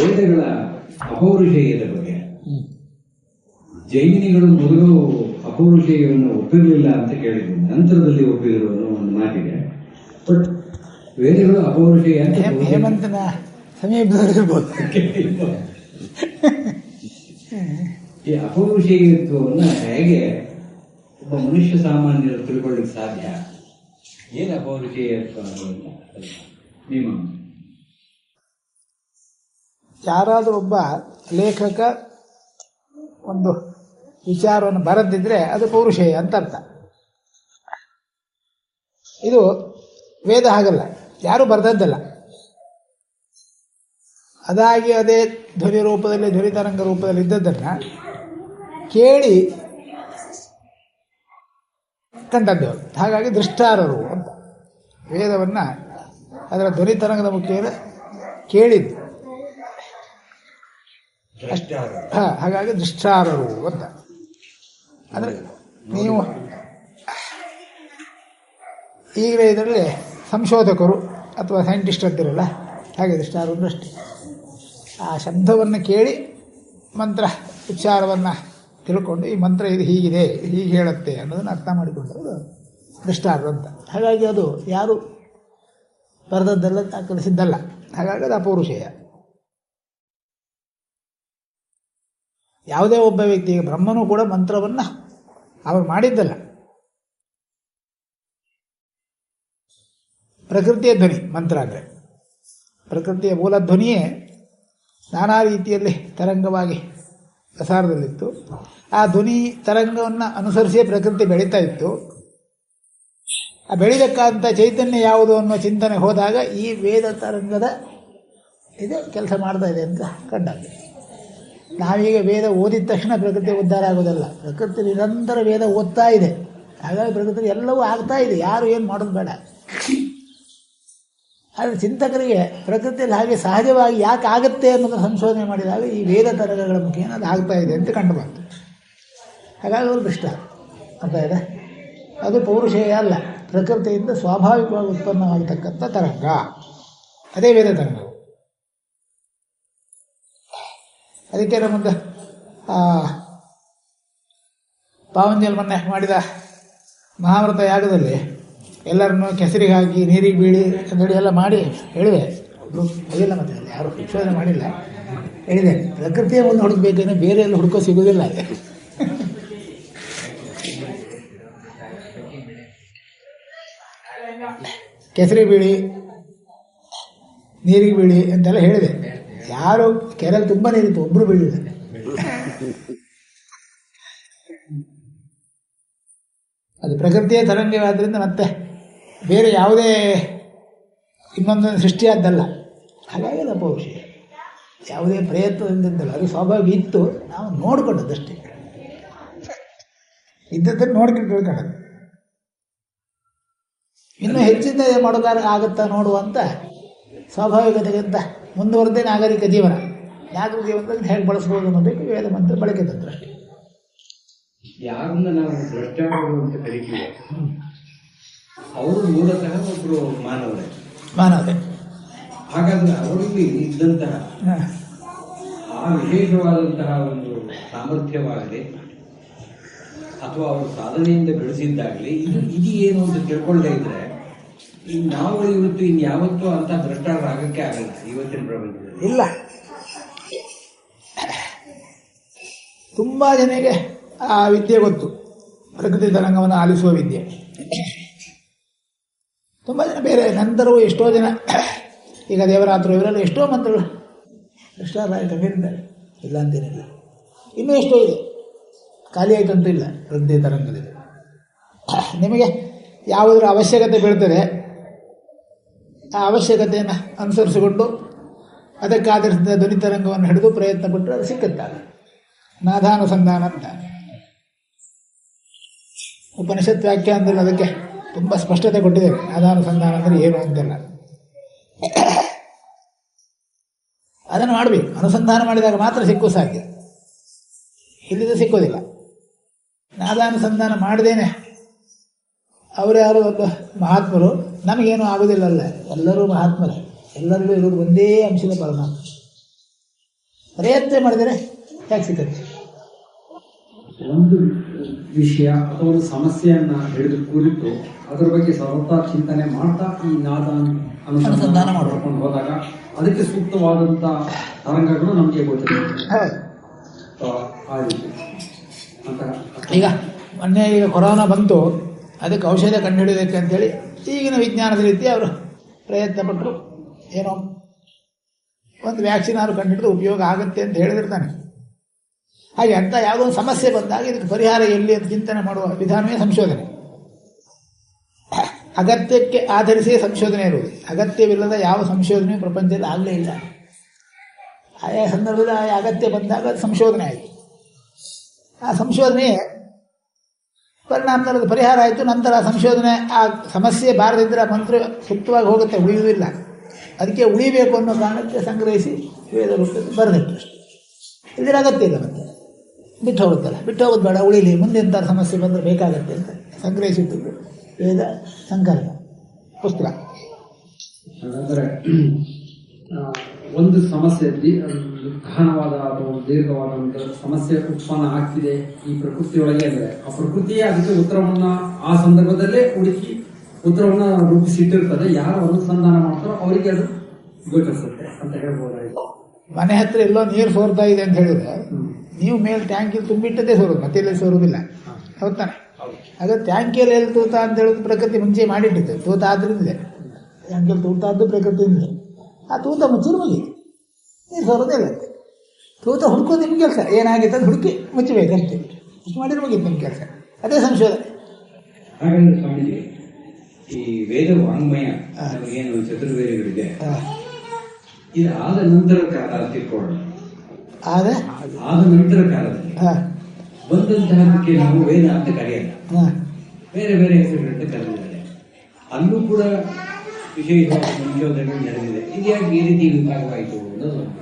ವೇದಗಳ ಅಪೌರುಷೇಯದ ಬಗ್ಗೆ. ಜೈನಿಗಳು ಮೊದಲು ಅಪೌರುಷೇಯವನ್ನು ಒಪ್ಪಿರಲಿಲ್ಲ ಅಂತ ಕೇಳಿದ್ರು. ನಂತರದಲ್ಲಿ ಒಪ್ಪಿದ್ರು ಅನ್ನೋ ಒಂದು ಮಾತಿದೆ. ಬಟ್ ವೇದಗಳು ಅಪೌರುಷೇಯ ಅಂತ ಹೇಮ- ಹೇಮಂತನ ಸಮೀಪದಲ್ಲಿರ್ಬೋದು. ಈ ಅಪೌರುಷೇಯತ್ವವನ್ನು ಹೇಗೆ ಒಬ್ಬ ಮನುಷ್ಯ ಸಾಮಾನ್ಯರು ತಿಳ್ಕೊಳ್ಳಿಕ್ಕೆ ಸಾಧ್ಯ? ಏನು ಅಪೌರುಷೇಯತ್ವ ಅನ್ನೋದನ್ನ? ನಿಮ್ಮ ಯಾರಾದರೂ ಒಬ್ಬ ಲೇಖಕ ಒಂದು ವಿಚಾರವನ್ನು ಬರೆದಿದ್ರೆ ಅದು ಪೌರುಷೇಯ ಅಂತ ಅರ್ಥ. ಇದು ವೇದ ಹಾಗಲ್ಲ. ಯಾರೂ ಬರೆದದ್ದಲ್ಲ. ಅದಾಗಿ ಅದೇ ಧ್ವನಿ ರೂಪದಲ್ಲಿ, ಧ್ವನಿ ತರಂಗ ರೂಪದಲ್ಲಿ ಇದ್ದದ್ದನ್ನು ಕೇಳಿ ಕಂಡದ್ದು ಹಾಗಾಗಿ ದೃಷ್ಟಾರರು ಅಂತ. ವೇದವನ್ನು ಅದರ ಧ್ವನಿ ತರಂಗದ ಮುಖೇನ ಕೇಳಿದ್ದು. ಹಾಗಾಗಿ ದುಷ್ಟಾರರು ಅಂತ. ಅಂದರೆ ನೀವು ಈಗಲೇ ಇದರಲ್ಲಿ ಸಂಶೋಧಕರು ಅಥವಾ ಸೈಂಟಿಸ್ಟ್ ಅಂತಿರಲ್ಲ, ಹಾಗೆ ದುಷ್ಟಾರು ಅಂದ್ರೆ ಆ ಶಬ್ದವನ್ನು ಕೇಳಿ ಮಂತ್ರ, ಉಚ್ಚಾರವನ್ನು ತಿಳ್ಕೊಂಡು ಈ ಮಂತ್ರ ಇದು ಹೀಗಿದೆ, ಹೀಗೆ ಹೇಳುತ್ತೆ ಅನ್ನೋದನ್ನು ಅರ್ಥ ಮಾಡಿಕೊಂಡವರು ದುಷ್ಟಾರು ಅಂತ. ಹಾಗಾಗಿ ಅದು ಯಾರು ಬರೆದದ್ದಲ್ಲ ಕಲಿಸಿದ್ದಲ್ಲ ಹಾಗಾಗಿ ಅದು ಅಪೌರುಷೇಯ. ಯಾವುದೇ ಒಬ್ಬ ವ್ಯಕ್ತಿಗೆ ಬ್ರಹ್ಮನು ಕೂಡ ಮಂತ್ರವನ್ನು ಅವರು ಮಾಡಿದ್ದಲ್ಲ. ಪ್ರಕೃತಿಯ ಧ್ವನಿ, ಮಂತ್ರ ಅಂದರೆ. ಪ್ರಕೃತಿಯ ಮೂಲ ಧ್ವನಿಯೇ ನಾನಾ ರೀತಿಯಲ್ಲಿ ತರಂಗವಾಗಿ ಪ್ರಸಾರದಲ್ಲಿತ್ತು. ಆ ಧ್ವನಿ ತರಂಗವನ್ನು ಅನುಸರಿಸಿಯೇ ಪ್ರಕೃತಿ ಬೆಳೀತಾ ಇತ್ತು. ಆ ಬೆಳೀತಕ್ಕಂಥ ಚೈತನ್ಯ ಯಾವುದು ಅನ್ನೋ ಚಿಂತನೆ ಹೋದಾಗ ಈ ವೇದ ತರಂಗದ ಇದು ಕೆಲಸ ಮಾಡ್ತಾ ಇದೆ ಅಂತ ಕಂಡಾಗ. ನಾವೀಗ ವೇದ ಓದಿದ ತಕ್ಷಣ ಪ್ರಕೃತಿ ಉದ್ಧಾರ ಆಗೋದಲ್ಲ. ಪ್ರಕೃತಿ ನಿರಂತರ ವೇದ ಓದ್ತಾ ಇದೆ. ಹಾಗಾಗಿ ಪ್ರಕೃತಿ ಎಲ್ಲವೂ ಆಗ್ತಾ ಇದೆ. ಯಾರು ಏನು ಮಾಡೋದು ಬೇಡ. ಆದರೆ ಚಿಂತಕರಿಗೆ ಪ್ರಕೃತಿಯಲ್ಲಿ ಹಾಗೆ ಸಹಜವಾಗಿ ಯಾಕೆ ಆಗುತ್ತೆ ಅನ್ನೋದನ್ನು ಸಂಶೋಧನೆ ಮಾಡಿದಾಗ ಈ ವೇದ ತರಗಗಳ ಮುಖೇನ ಅದು ಆಗ್ತಾ ಇದೆ ಅಂತ ಕಂಡು ಬಂತು. ಹಾಗಾಗಿ ಅವರು ದೃಷ್ಟ. ಅಂತ ಇದೆ ಅದು ಪೌರುಷೇಯ ಅಲ್ಲ. ಪ್ರಕೃತಿಯಿಂದ ಸ್ವಾಭಾವಿಕವಾಗಿ ಉತ್ಪನ್ನವಾಗತಕ್ಕಂಥ ತರಂಗ. ಅದೇ ವೇದ ತರಂಗವು ಅದಕ್ಕೆ ನಮ್ಮದು ಪಾವಂಜಲ್ ಮೊನ್ನೆ ಮಾಡಿದ ಮಹಾವ್ರತ ಯಾಗದಲ್ಲಿ ಎಲ್ಲರನ್ನು ಕೆಸರಿಗೆ ಹಾಕಿ ನೀರಿಗೆ ಬೀಳಿ ಅಂತೇಳಿ ಎಲ್ಲ ಮಾಡಿ ಹೇಳಿದೆ. ಒಬ್ಬರು ಮತ್ತೆ ಅಲ್ಲಿ ಯಾರು ಸಂಶೋಧನೆ ಮಾಡಿಲ್ಲ. ಹೇಳಿದೆ, ಪ್ರಕೃತಿಯ ಒಂದು ಹುಡುಕ್ಬೇಕೇನೆ ಬೇರೆ ಎಲ್ಲ ಹುಡುಕೋ ಸಿಗೋದಿಲ್ಲ ಅದೇ ಕೆಸರಿ ಬೀಳಿ ನೀರಿಗೆ ಬೀಳಿ ಅಂತೆಲ್ಲ ಹೇಳಿದೆ. ಯಾರು ಕೆರೆಯಲ್ಲಿ ತುಂಬ ನೀರಿತ್ತು ಒಬ್ರು ಬೀಳಿಲ್ಲ ಅದು ಪ್ರಕೃತಿಯ ತರಂಗವಾದ್ರಿಂದ ಮತ್ತೆ ಬೇರೆ ಯಾವುದೇ ಇನ್ನೊಂದು ಸೃಷ್ಟಿಯಾದ್ದಲ್ಲ. ಹಾಗಾಗಿ ಅದು ವಿಷಯ ಯಾವುದೇ ಪ್ರಯತ್ನದಿಂದಲ್ಲ. ಅದು ಸ್ವಾಭಾವಿಕ ಇತ್ತು. ನಾವು ನೋಡ್ಕೊಂಡದ್ದಷ್ಟೇ. ಇದ್ದದ್ದನ್ನು ನೋಡ್ಕೊಂಡು ತಿಳ್ಕೊಳ್ಳೋದು ಇನ್ನೂ ಹೆಚ್ಚಿನ ಮಾಡೋದಾರ ಆಗುತ್ತಾ ನೋಡುವಂತ ಸ್ವಾಭಾವಿಕತೆಗಿಂತ ಮುಂದುವರೆದೇ ನಾಗರಿಕ ಜೀವನ. ನಾಗರಿಕ ಜೀವನದಲ್ಲಿ ಹೇಗೆ ಬಳಸ್ಬೋದು ಅನ್ನೋದಕ್ಕೆ ವೇದ ಮಂತ್ರ ಬಳಕೆ ತಂತ್ರ ಯಾರನ್ನ ನಾವು ಭ್ರಷ್ಟಾಚಾರರು ಅಂತ ಕರಿತೀವಿ ಅವರು ಮೂಲತಃ ಒಬ್ಬರು ಮಾನವರೇ. ಮಾನವರೇ. ಹಾಗಾದ್ರೆ ಅವರಲ್ಲಿ ಇದ್ದಂತಹ ಆ ವಿಶೇಷವಾದಂತಹ ಒಂದು ಸಾಮರ್ಥ್ಯವಾಗಲಿ ಅಥವಾ ಅವರು ಸಾಧನೆಯಿಂದ ಬೆಳೆಸಿದ್ದಾಗಲಿ ಇದು ಇದು ಏನು ಅಂತ ತಿಳ್ಕೊಳ್ಳದೆ ಇದ್ರೆ ನಾವು ಇವತ್ತು ಇನ್ಯಾವತ್ತೂ ಅಂತ ಭ್ರಷ್ಟಾಚಾರ ಆಗಕ್ಕೆ ಆಗಲ್ಲ, ಇವತ್ತಿನ ಪ್ರಪಂಚದಲ್ಲಿ. ಇಲ್ಲ. ತುಂಬ ಜನಕ್ಕೆ ಆ ವಿದ್ಯೆ ಗೊತ್ತು. ಪ್ರಕೃತಿ ತರಂಗವನ್ನು ಆಲಿಸುವ ವಿದ್ಯೆ. ತುಂಬ ಜನ ಬೇರೆ, ನಂತರವೂ ಎಷ್ಟೋ ಜನ, ಈಗ ದೇವರಾತ್ರು ಇವರೆಲ್ಲ ಎಷ್ಟೋ ಮಂತ್ರಗಳು ಭ್ರಷ್ಟಾಚಾರ ಹೇಳಿದ್ದಾರೆ ಇಲ್ಲ ಅಂತೇನಿಲ್ಲ ಇನ್ನೂ ಎಷ್ಟೋ ಇದೆ. ಖಾಲಿ ಆಯ್ತಂತೂ ಇಲ್ಲ ಪ್ರಕೃತಿ ತರಂಗದಲ್ಲಿ. ನಿಮಗೆ ಯಾವುದರ ಅವಶ್ಯಕತೆ ಬೀಳ್ತದೆ ಆ ಅವಶ್ಯಕತೆಯನ್ನು ಅನುಸರಿಸಿಕೊಂಡು ಅದಕ್ಕಾಧರಿಸಿದ ಧ್ವನಿ ತರಂಗವನ್ನು ಹಿಡಿದು ಪ್ರಯತ್ನ ಪಟ್ಟರೆ ಅದು ಸಿಕ್ಕುತ್ತಾಗ ನಾದಾನುಸಂಧಾನ ಅಂತ. ಉಪನಿಷತ್ ವ್ಯಾಖ್ಯಾನದಲ್ಲಿ ಅದಕ್ಕೆ ತುಂಬ ಸ್ಪಷ್ಟತೆ ಕೊಟ್ಟಿದೆ. ನಾದಾನುಸಂಧಾನ ಅಂದರೆ ಏನು ಅಂತೆಲ್ಲ. ಅದನ್ನು ಮಾಡಬೇಕು. ಅನುಸಂಧಾನ ಮಾಡಿದಾಗ ಮಾತ್ರ ಸಿಕ್ಕು ಸಾಧ್ಯ. ಇಲ್ಲಿದು ಸಿಕ್ಕೋದಿಲ್ಲ. ನಾದಾನುಸಂಧಾನ ಮಾಡದೇನೆ ಅವರು ಯಾರು ಒಬ್ಬ ಮಹಾತ್ಮರು ನಮಗೇನು ಆಗೋದಿಲ್ಲಲ್ಲ. ಎಲ್ಲರೂ ಮಹಾತ್ಮರೇ. ಎಲ್ಲರಿಗೂ ಇರೋದು ಒಂದೇ ಅಂಶದ ಪರಮಾತ್ಮ ಪ್ರಯತ್ನ ಮಾಡಿದರೆ ಯಾಕೆ ಸಿಗುತ್ತೆ ಒಂದು ವಿಷಯ ಅಥವಾ ಒಂದು ಸಮಸ್ಯೆಯನ್ನು ಹಿಡಿದು ಕುರಿತು ಅದರ ಬಗ್ಗೆ ಸರ್ವತಾ ಚಿಂತನೆ ಮಾಡ್ತಾ ಈ ನಾದ ಅನುಸಂಧಾನ. ಮಾಡ್ಕೊಂಡು ಹೋದಾಗ ಅದಕ್ಕೆ ಸೂಕ್ತವಾದಂಥ ತರಂಗಗಳು ನಮಗೆ ಅಂತ ಈಗ ಮೊನ್ನೆ ಈಗ ಕೊರೋನಾ ಬಂತು. ಅದಕ್ಕೆ ಔಷಧ ಕಂಡುಹಿಡಿಯೋದಕ್ಕೆ ಅಂತೇಳಿ ಈಗಿನ ವಿಜ್ಞಾನದ ರೀತಿ ಅವರು ಪ್ರಯತ್ನ ಪಟ್ಟರು ಏನೋ ಒಂದು ವ್ಯಾಕ್ಸಿನ್ ಅವರು ಕಂಡುಹಿಡಿದು ಉಪಯೋಗ ಆಗುತ್ತೆ ಅಂತ ಹೇಳಿದಿರ್ತಾನೆ ಹಾಗೆ ಅಂತ ಯಾವುದೋ ಒಂದು ಸಮಸ್ಯೆ ಬಂದಾಗ ಇದಕ್ಕೆ ಪರಿಹಾರ ಎಲ್ಲಿ ಅಂತ ಚಿಂತನೆ ಮಾಡುವ ವಿಧಾನವೇ ಸಂಶೋಧನೆ. ಅಗತ್ಯಕ್ಕೆ ಆಧರಿಸಿ ಸಂಶೋಧನೆ ಇರುವುದು. ಅಗತ್ಯವಿಲ್ಲದ ಯಾವ ಸಂಶೋಧನೆಯೂ ಪ್ರಪಂಚದಲ್ಲಿ ಆಗಲೇ ಇಲ್ಲ. ಆಯಾ ಸಂದರ್ಭದಲ್ಲಿ ಆಯಾ ಅಗತ್ಯ ಬಂದಾಗ ಅದು ಸಂಶೋಧನೆ ಆಯಿತು. ಆ ಸಂಶೋಧನೆ ಪರಿಣಾಮದಲ್ಲಿ ಅದು ಪರಿಹಾರ ಆಯಿತು, ನಂತರ ಸಂಶೋಧನೆ, ಆ ಸಮಸ್ಯೆ ಬಾರದಿದ್ದರೆ ಮಂತ್ರ ಸುಪ್ತವಾಗಿ ಹೋಗುತ್ತೆ, ಉಳಿಯುವುದಿಲ್ಲ. ಅದಕ್ಕೆ ಉಳಿಬೇಕು ಅನ್ನೋ ಕಾರಣಕ್ಕೆ ಸಂಗ್ರಹಿಸಿ ವೇದ ರೂಪದಲ್ಲಿ ಬರೆದಿತ್ತು ಅಷ್ಟೇ. ಇದರ ಅಗತ್ಯ ಇಲ್ಲ ಮತ್ತೆ. ಬಿಟ್ಟು ಹೋಗುತ್ತಲ್ಲ. ಬಿಟ್ಟು ಹೋಗೋದು ಬೇಡ, ಉಳಿಲಿ. ಮುಂದೆ ಎಂಥ ಸಮಸ್ಯೆ ಬಂದರೆ ಬೇಕಾಗತ್ತೆ ಅಂತ ಸಂಗ್ರಹಿಸಿದ್ದು ವೇದ ಸಂಕಲ್ಪ, ಪುಸ್ತಕ. ಒಂದು ಸಮಸ್ಯೆ ನಿಧಾನವಾದ ಗಹನವಾದ ಅಥವಾ ಒಂದು ದೀರ್ಘವಾದಂತ ಸಮಸ್ಯೆ ಉತ್ಪನ್ನ ಆಗ್ತಿದೆ ಈ ಪ್ರಕೃತಿಯೊಳಗೆ ಅಂದ್ರೆ. ಆ ಪ್ರಕೃತಿಯೇ ಅದಕ್ಕೆ ಉತ್ತರವನ್ನ ಆ ಸಂದರ್ಭದಲ್ಲೇ ಹುಡುಕಿ ಉತ್ತರವನ್ನ ರೂಪಿಸಿಟ್ಟಿರ್ತದೆ. ಯಾರು ಅನುಸಂಧಾನ ಮಾಡ್ತಾರೋ ಅವರಿಗೆ ಅದು ಗೋಚರಿಸುತ್ತೆ ಅಂತ ಹೇಳ್ಬೋದಾಯ್ತು. ಮನೆ ಹತ್ರ ಎಲ್ಲೋ ನೀರು ಸೋರ್ತಾ ಇದೆ ಅಂತ ಹೇಳಿದ್ರೆ ನೀವು ಮೇಲೆ ಟ್ಯಾಂಕಿಗೆ ತುಂಬಿಟ್ಟದೇ ಸೋರು ಮತ್ತೆ ಎಲ್ಲೇ ಸೋರೋದಿಲ್ಲ. ಹೌದಾನೆ ಆಗ ಟ್ಯಾಂಕಿಯಲ್ಲಿ ಎಲ್ಲಿ ತೂತ ಅಂತ ಹೇಳಿದ್ರೆ ಪ್ರಕೃತಿ ಮುಂಚೆ ಮಾಡಿಟ್ಟಿದೆ ತೂತ ಆದ್ರಿಂದ ಟ್ಯಾಂಕಿಯಲ್ಲಿ ತೂತ ಆದ್ದು ಪ್ರಕೃತಿಯಿಂದಲೇ. ಆ ತೂತ ಮುಚ್ಚಿದ್ರೆ ನೀರು ಸೋರೋದೇ ಇಲ್ಲ ತೂತ ಹುಡುಕೋದು ನಿಮ್ಮ ಕೆಲಸ. ಏನಾಗಿತ್ತು ಅದು ಹುಡುಕಿ ಮುಚ್ಚಬೇಕಷ್ಟೇ ಇಷ್ಟು ಮಾಡಿದ್ರೆ ಮುಗೀತು ನಿಮ್ಮ ಕೆಲಸ. ಅದೇ ಸಂಶೋಧನೆ. ಹಾಗಾದ್ರೆ ಸ್ವಾಮೀಜಿ ಈ ವೇದ ವಾಂಗ್ಮಯ. ಏನು ಚತುರ್ವೇದಗಳಿದೆ? ಇದು ಆದ ನಂತರ ಕಾಲ ತಿಳ್ಕೊಳ್ಳೋಣ ಆಗ ಆದ ನಂತರ ಕಾಲದಲ್ಲಿ. ಹಾಂ. ಬಂದಂತಹದಕ್ಕೆ ನಾವು ವೇದ ಅಂತ ಕರೆಯಲ್ಲ. ಬೇರೆ ಬೇರೆ ಹೆಸರುಗಳಿಂದ ಕರೆದಿದ್ದಾರೆ. ಅಲ್ಲೂ ಕೂಡ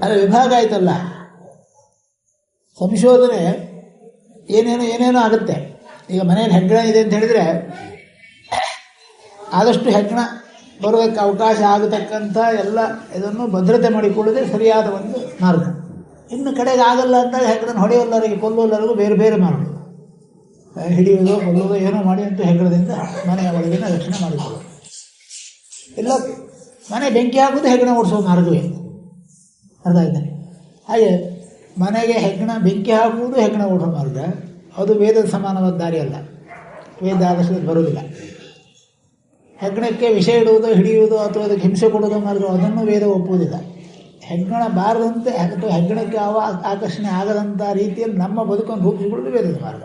ಅಲ್ಲ, ವಿಭಾಗ ಆಯ್ತಲ್ಲ? ಸಂಶೋಧನೆ ಏನೇನೋ ಏನೇನೋ ಆಗುತ್ತೆ. ಈಗ ಮನೆಯಲ್ಲಿ ಹೆಗ್ಗಣ ಇದೆ ಅಂತ ಹೇಳಿದರೆ, ಆದಷ್ಟು ಹೆಗ್ಗಣ ಬರೋದಕ್ಕೆ ಅವಕಾಶ ಆಗತಕ್ಕಂಥ ಎಲ್ಲ ಇದನ್ನು ಭದ್ರತೆ ಮಾಡಿಕೊಳ್ಳೋದೇ ಸರಿಯಾದ ಒಂದು ಮಾರ್ಗ. ಇನ್ನು ಕಡೆಗೆ ಆಗಲ್ಲ ಅಂದಾಗ ಹೆಗ್ಗಣ ಹೊಡೆಯೋಲ್ಲರಿಗೆ ಕೊಲ್ಲೋಲ್ಲರಿಗೂ ಬೇರೆ ಬೇರೆ ಮಾರ್ಗ. ಹಿಡಿಯೋದು, ಕೊಲ್ಲೋದು ಏನೋ ಮಾಡಿ ಅಂತೂ ಹೆಗ್ಗಣದಿಂದ ಮನೆಯ ಒಳಗಿನ ರಕ್ಷಣೆ ಮಾಡಿಕೊಳ್ಳೋದು. ಇಲ್ಲ ಮನೆ ಬೆಂಕಿ ಹಾಕೋದು ಹೆಗ್ಗಣ ಓಡಿಸೋ ಮಾರ್ಗವೇ ಅರ್ಥ ಆಯ್ತಾ? ಹಾಗೆ ಮನೆಗೆ ಹೆಗ್ಗಣ ಬೆಂಕಿ ಹಾಕುವುದು ಹೆಗ್ಗಣ ಓಡೋ ಮಾರ್ಗ ಅದು ವೇದದ ಸಮಾನವಾದ ದಾರಿ ಅಲ್ಲ. ವೇದ ಆದರ್ಶದಲ್ಲಿ ಬರುವುದಿಲ್ಲ. ಹೆಗ್ಗಣಕ್ಕೆ ವಿಷ ಇಡುವುದು, ಹಿಡಿಯುವುದು, ಅಥವಾ ಅದಕ್ಕೆ ಹಿಂಸೆ ಕೊಡೋದು ಮಾರ್ಗ ಅದನ್ನು ವೇದ ಒಪ್ಪುವುದಿಲ್ಲ. ಹೆಗ್ಗಣ ಬಾರದಂತೆ, ಅಥವಾ ಹೆಗ್ಗಣಕ್ಕೆ ಅವ ಆಕರ್ಷಣೆ ಆಗದಂಥ ರೀತಿಯಲ್ಲಿ ನಮ್ಮ ಬದುಕನ್ನು ರೂಪಿಸಿಕೊಳ್ಳುವುದು ವೇದದ ಮಾರ್ಗ.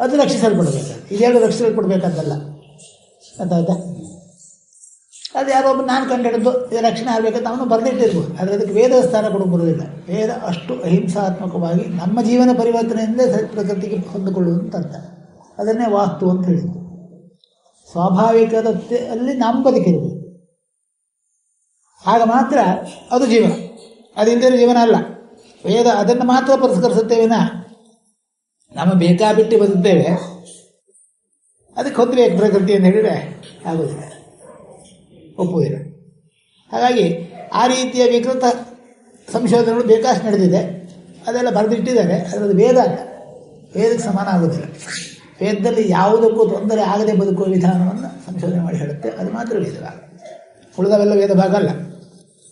ಅದು ರಕ್ಷಿಸಲ್ಪಡಬೇಕು ಇದೆರಡು ರಕ್ಷಿಸಲ್ಪಡಬೇಕಂತಲ್ಲ ಗೊತ್ತಾಯ್ತಾ ಅದು ಯಾರೋ ಒಬ್ಬ ನಾನು ಕಂಡಿಡಿದ್ದು ಇದು ರಕ್ಷಣೆ ಆಗಬೇಕಂತ ಅವನು ಬರೆದಿಟ್ಟಿರ್ಬೋದು ಆದರೆ ಅದಕ್ಕೆ ವೇದ ಸ್ಥಾನ ಕೊಡೋಕೆ ಬರೋದಿಲ್ಲ ವೇದ ಅಷ್ಟು ಅಹಿಂಸಾತ್ಮಕವಾಗಿ ನಮ್ಮ ಜೀವನ ಪರಿವರ್ತನೆಯಿಂದ ಸ- ಪ್ರಕೃತಿಗೆ ಹೊಂದಿಕೊಳ್ಳುವಂತ ಅರ್ಥ. ಅದನ್ನೇ ವಾಸ್ತು ಅಂತ ಹೇಳಿದ್ದು ಸ್ವಾಭಾವಿಕದಲ್ಲಿ ನಮ್ಮ ಬದುಕಿರಬೇಕು ಆಗ ಮಾತ್ರ ಅದು ಜೀವನ. ಅದಿಲ್ಲದೆ ಜೀವನ ಅಲ್ಲ. ವೇದ ಅದನ್ನು ಮಾತ್ರ ಪುರಸ್ಕರಿಸುತ್ತೇವಿನ ನಮ್ಮ ಬೇಕಾಬಿಟ್ಟು ಬದುಕ್ತೇವೆ. ಅದಕ್ಕೆ ಹೊಂದಬೇಕು ಪ್ರಕೃತಿ ಅಂತ ಹೇಳಿದರೆ ಆಗೋದಿಲ್ಲ. ಒಪ್ಪುವುದಿಲ್ಲ ಹಾಗಾಗಿ ಆ ರೀತಿಯ ವಿಕೃತ ಸಂಶೋಧನೆಗಳು ಬೇಕಾಷ್ಟು ನಡೆದಿದೆ. ಅದೆಲ್ಲ ಬರೆದಿಟ್ಟಿದ್ದಾರೆ. ಅದರದ್ದು ವೇದ ಅಲ್ಲ. ವೇದಕ್ಕೆ ಸಮಾನ ಆಗೋದಿಲ್ಲ. ವೇದದಲ್ಲಿ ಯಾವುದಕ್ಕೂ ತೊಂದರೆ ಆಗದೆ ಬದುಕುವ ವಿಧಾನವನ್ನು ಸಂಶೋಧನೆ ಮಾಡಿ ಹೇಳುತ್ತೆ. ಅದು ಮಾತ್ರ ವೇದ ಭಾಗ ಉಳಿದವೆಲ್ಲ ವೇದ ಭಾಗ ಅಲ್ಲ.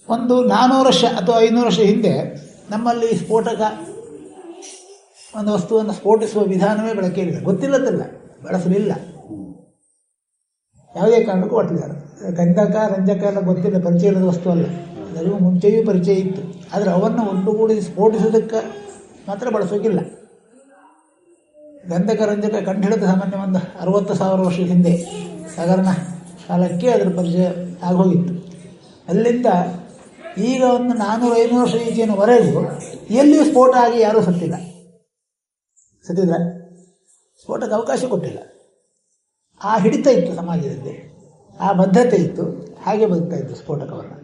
ಒಂದು ನಾನ್ನೂರು ವರ್ಷ ಅಥವಾ ಐನೂರು ವರ್ಷ ಹಿಂದೆ ನಮ್ಮಲ್ಲಿ ಸ್ಫೋಟಕ ಒಂದು ವಸ್ತುವನ್ನು ಸ್ಫೋಟಿಸುವ ವಿಧಾನವೇ ಬಳಕೆಯಲ್ಲಿಲ್ಲ ಗೊತ್ತಿಲ್ಲದಲ್ಲ. ಬಳಸಲಿಲ್ಲ. ಯಾವುದೇ ಕಾರಣಕ್ಕೂ ಒಟ್ಟಿದ್ದಾರೆ ಗಂಧಕ, ರಂಜಕ ಎಲ್ಲ ಗೊತ್ತಿಲ್ಲ, ಪರಿಚಯ ಇಲ್ಲದ ವಸ್ತು ಅಲ್ಲ. ಅದರಿಗೂ ಮುಂಚೆಯೂ ಪರಿಚಯ ಇತ್ತು. ಆದರೆ ಅವನ್ನು ಒಟ್ಟುಗೂಡಿ ಸ್ಫೋಟಿಸೋದಕ್ಕೆ ಮಾತ್ರ ಬಳಸೋಕ್ಕಿಲ್ಲ ಗಂಧಕ, ರಂಜಕ ಕಂಡುಹಿಡಿದ ಸಾಮಾನ್ಯ ಒಂದು ಅರವತ್ತು ಸಾವಿರ ವರ್ಷದ ಹಿಂದೆ ಸಾಧಾರಣ ಕಾಲಕ್ಕೆ ಅದರ ಪರಿಚಯ ಆಗೋಗಿತ್ತು. ಅಲ್ಲಿಂದ ಈಗ ಒಂದು ನಾನ್ನೂರು ಐನೂರು ವರ್ಷ ಈಚೆಯವರೆಗೂ ಎಲ್ಲಿಯೂ ಸ್ಫೋಟ ಆಗಿ ಯಾರೂ ಸತ್ತಿಲ್ಲ. ಸತ್ತಿದ್ರೆ ಸ್ಫೋಟಕ್ಕೆ ಅವಕಾಶ ಕೊಟ್ಟಿಲ್ಲ. ಆ ಹಿಡಿತ ಇತ್ತು ಸಮಾಜದಲ್ಲಿ. ಆ ಬದ್ಧತೆ ಇತ್ತು. ಹಾಗೆ ಬದುಕ್ತಾ ಇತ್ತು ಸ್ಫೋಟಕವನ್ನು.